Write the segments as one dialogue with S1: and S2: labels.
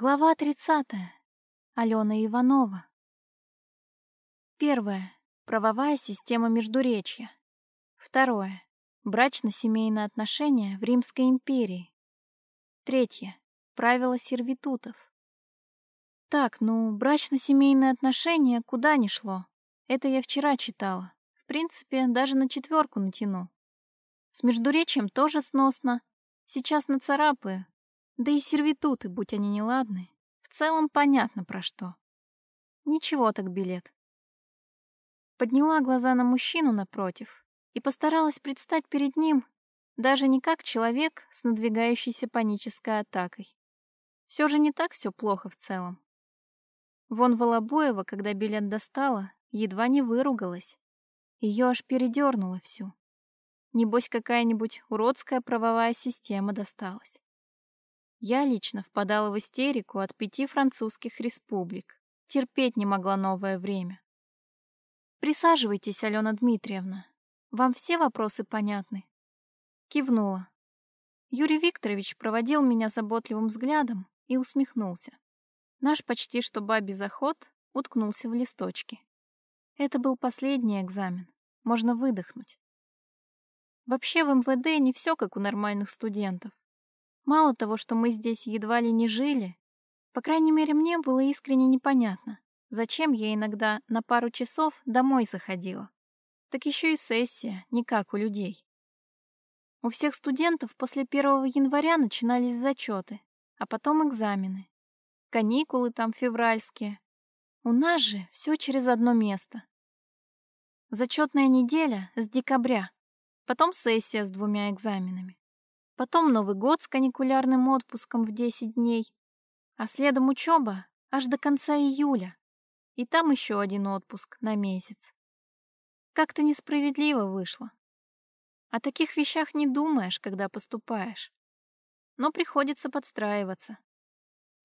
S1: Глава 30. Алена Иванова. Первое. Правовая система Междуречья. Второе. Брачно-семейные отношения в Римской империи. Третье. Правила сервитутов. Так, ну, брачно-семейные отношения куда ни шло. Это я вчера читала. В принципе, даже на четверку натяну. С Междуречьем тоже сносно. Сейчас нацарапаю, да и сервитуты, будь они неладны, в целом понятно про что. Ничего так билет. Подняла глаза на мужчину напротив и постаралась предстать перед ним даже не как человек с надвигающейся панической атакой. Все же не так все плохо в целом. Вон Волобоева, когда билет достала, едва не выругалась. Ее аж передернуло всю. Небось, какая-нибудь уродская правовая система досталась. Я лично впадала в истерику от пяти французских республик. Терпеть не могла новое время. «Присаживайтесь, Алена Дмитриевна. Вам все вопросы понятны?» Кивнула. Юрий Викторович проводил меня заботливым взглядом и усмехнулся. Наш почти что бабий заход уткнулся в листочки. Это был последний экзамен. Можно выдохнуть. Вообще в МВД не все как у нормальных студентов. Мало того, что мы здесь едва ли не жили, по крайней мере, мне было искренне непонятно, зачем я иногда на пару часов домой заходила. Так еще и сессия, не как у людей. У всех студентов после 1 января начинались зачеты, а потом экзамены. Каникулы там февральские. У нас же все через одно место. Зачетная неделя с декабря, потом сессия с двумя экзаменами потом Новый год с каникулярным отпуском в 10 дней, а следом учеба аж до конца июля, и там еще один отпуск на месяц. Как-то несправедливо вышло. О таких вещах не думаешь, когда поступаешь. Но приходится подстраиваться.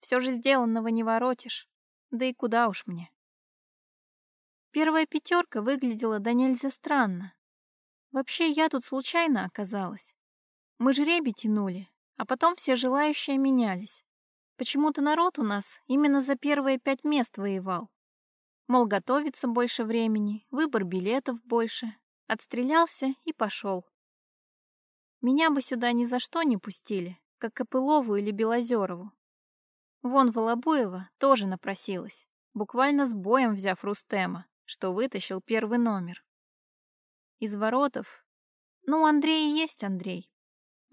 S1: Все же сделанного не воротишь, да и куда уж мне. Первая пятерка выглядела да нельзя странно. Вообще, я тут случайно оказалась. Мы жребий тянули, а потом все желающие менялись. Почему-то народ у нас именно за первые пять мест воевал. Мол, готовится больше времени, выбор билетов больше. Отстрелялся и пошел. Меня бы сюда ни за что не пустили, как Копылову или Белозерову. Вон Волобуева тоже напросилась, буквально с боем взяв Рустема, что вытащил первый номер. Из воротов... Ну, Андрей и есть Андрей.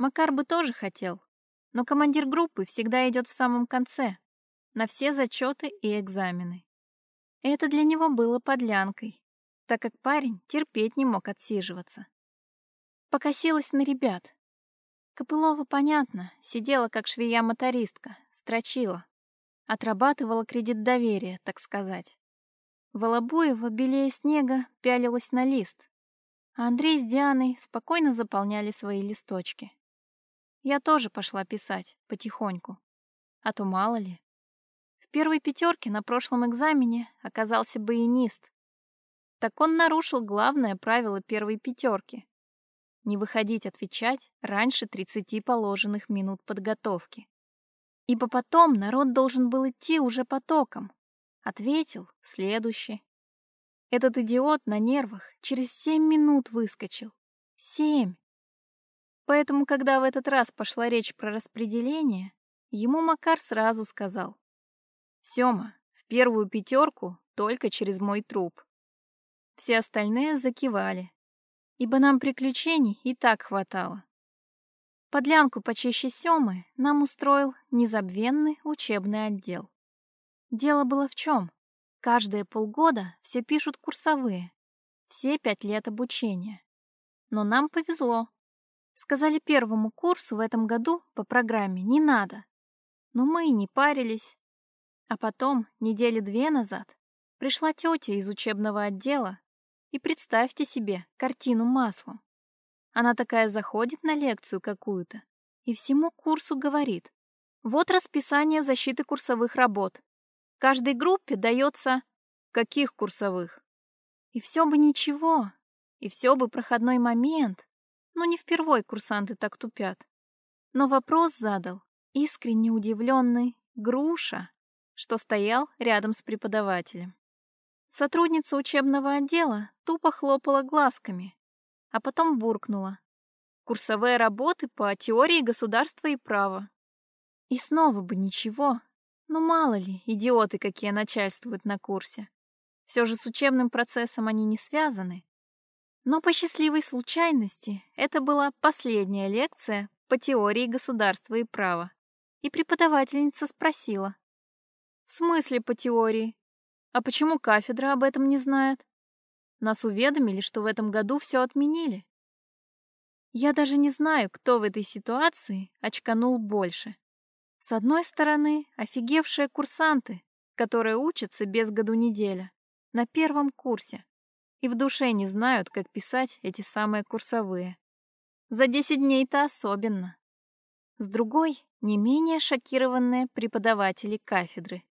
S1: Макар бы тоже хотел, но командир группы всегда идет в самом конце, на все зачеты и экзамены. Это для него было подлянкой, так как парень терпеть не мог отсиживаться. Покосилась на ребят. Копылова, понятно, сидела как швея-мотористка, строчила. Отрабатывала кредит доверия, так сказать. Волобуева, белее снега, пялилась на лист, а Андрей с Дианой спокойно заполняли свои листочки. Я тоже пошла писать, потихоньку. А то мало ли. В первой пятерке на прошлом экзамене оказался баянист. Так он нарушил главное правило первой пятерки. Не выходить отвечать раньше 30 положенных минут подготовки. Ибо потом народ должен был идти уже потоком. Ответил следующий. Этот идиот на нервах через семь минут выскочил. Семь! Поэтому, когда в этот раз пошла речь про распределение, ему Макар сразу сказал. «Сёма, в первую пятерку только через мой труп». Все остальные закивали, ибо нам приключений и так хватало. Подлянку почище Сёмы нам устроил незабвенный учебный отдел. Дело было в чем? Каждые полгода все пишут курсовые, все пять лет обучения. Но нам повезло. Сказали, первому курсу в этом году по программе не надо. Но мы и не парились. А потом, недели две назад, пришла тетя из учебного отдела, и представьте себе картину маслом. Она такая заходит на лекцию какую-то и всему курсу говорит. Вот расписание защиты курсовых работ. Каждой группе дается... Каких курсовых? И все бы ничего, и все бы проходной момент, но не впервой курсанты так тупят. Но вопрос задал искренне удивленный Груша, что стоял рядом с преподавателем. Сотрудница учебного отдела тупо хлопала глазками, а потом буркнула. Курсовые работы по теории государства и права. И снова бы ничего. Ну мало ли, идиоты какие начальствуют на курсе. Все же с учебным процессом они не связаны. Но по счастливой случайности это была последняя лекция по теории государства и права. И преподавательница спросила. «В смысле по теории? А почему кафедра об этом не знает? Нас уведомили, что в этом году все отменили». Я даже не знаю, кто в этой ситуации очканул больше. С одной стороны, офигевшие курсанты, которые учатся без году неделя, на первом курсе, и в душе не знают, как писать эти самые курсовые. За 10 дней-то особенно. С другой, не менее шокированные преподаватели кафедры.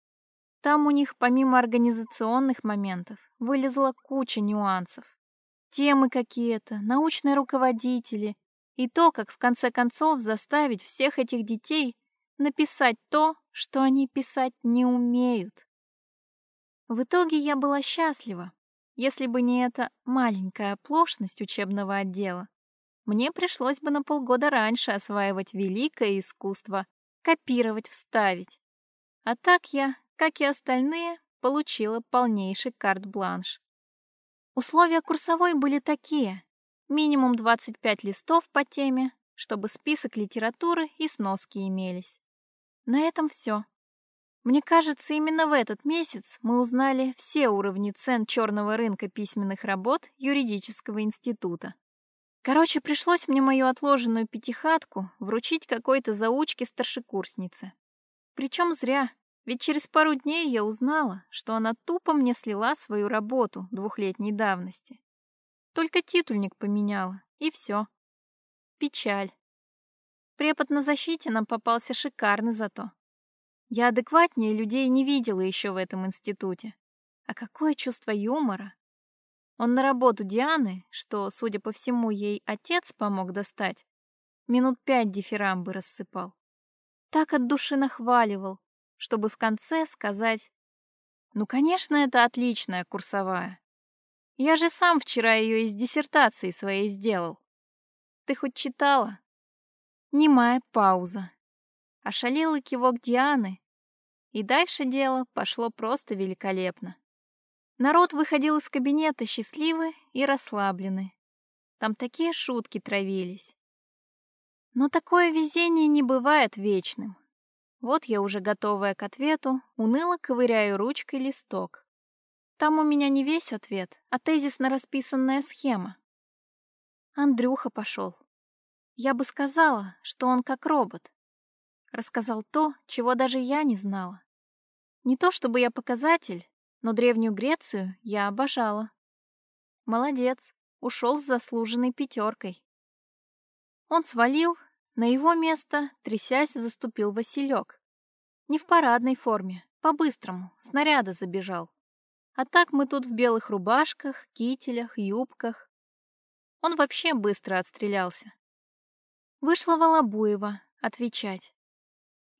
S1: Там у них помимо организационных моментов вылезла куча нюансов. Темы какие-то, научные руководители и то, как в конце концов заставить всех этих детей написать то, что они писать не умеют. В итоге я была счастлива, если бы не эта маленькая оплошность учебного отдела. Мне пришлось бы на полгода раньше осваивать великое искусство — копировать, вставить. А так я, как и остальные, получила полнейший карт-бланш. Условия курсовой были такие. Минимум 25 листов по теме, чтобы список литературы и сноски имелись. На этом все. Мне кажется, именно в этот месяц мы узнали все уровни цен черного рынка письменных работ юридического института. Короче, пришлось мне мою отложенную пятихатку вручить какой-то заучке старшекурснице. Причем зря. Ведь через пару дней я узнала, что она тупо мне слила свою работу двухлетней давности. Только титульник поменяла, и все. Печаль. Препод на защите нам попался шикарный зато. Я адекватнее людей не видела еще в этом институте. А какое чувство юмора! Он на работу Дианы, что, судя по всему, ей отец помог достать, минут пять дифирамбы рассыпал. Так от души нахваливал, чтобы в конце сказать «Ну, конечно, это отличная курсовая. Я же сам вчера ее из диссертации своей сделал. Ты хоть читала?» Немая пауза. Ошалелый кивок Дианы. И дальше дело пошло просто великолепно. Народ выходил из кабинета счастливый и расслабленный. Там такие шутки травились. Но такое везение не бывает вечным. Вот я уже готовая к ответу, уныло ковыряю ручкой листок. Там у меня не весь ответ, а тезисно расписанная схема. Андрюха пошел. Я бы сказала, что он как робот. Рассказал то, чего даже я не знала. Не то чтобы я показатель, но Древнюю Грецию я обожала. Молодец, ушел с заслуженной пятеркой. Он свалил, на его место, трясясь, заступил Василек. Не в парадной форме, по-быстрому, снаряда забежал. А так мы тут в белых рубашках, кителях, юбках. Он вообще быстро отстрелялся. Вышла Волобуева отвечать.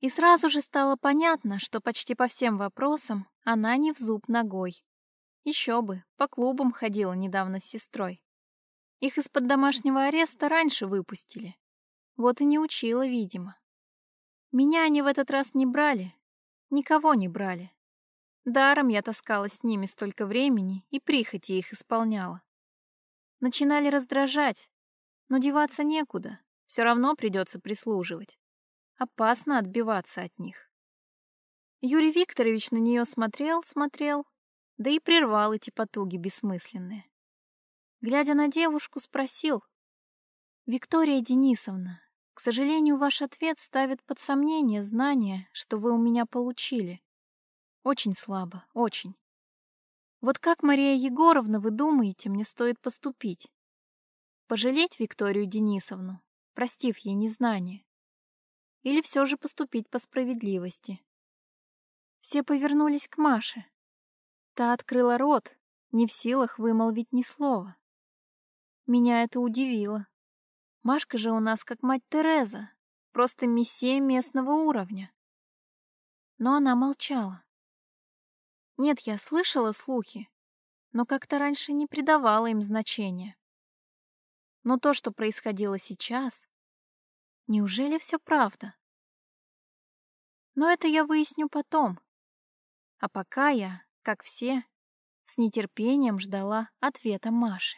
S1: И сразу же стало понятно, что почти по всем вопросам она не в зуб ногой. Еще бы, по клубам ходила недавно с сестрой. Их из-под домашнего ареста раньше выпустили. Вот и не учила, видимо. Меня они в этот раз не брали. Никого не брали. Даром я таскалась с ними столько времени и прихоти их исполняла. Начинали раздражать, но деваться некуда. Все равно придется прислуживать. Опасно отбиваться от них. Юрий Викторович на нее смотрел, смотрел, да и прервал эти потуги бессмысленные. Глядя на девушку, спросил. «Виктория Денисовна, к сожалению, ваш ответ ставит под сомнение знания, что вы у меня получили. Очень слабо, очень. Вот как, Мария Егоровна, вы думаете, мне стоит поступить? Пожалеть Викторию Денисовну, простив ей незнание? Или все же поступить по справедливости? Все повернулись к Маше. Та открыла рот, не в силах вымолвить ни слова. Меня это удивило. Машка же у нас как мать Тереза, просто мессия местного уровня. но она молчала. Нет, я слышала слухи, но как-то раньше не придавала им значения. Но то, что происходило сейчас, неужели все правда? Но это я выясню потом. А пока я, как все, с нетерпением ждала ответа Маши.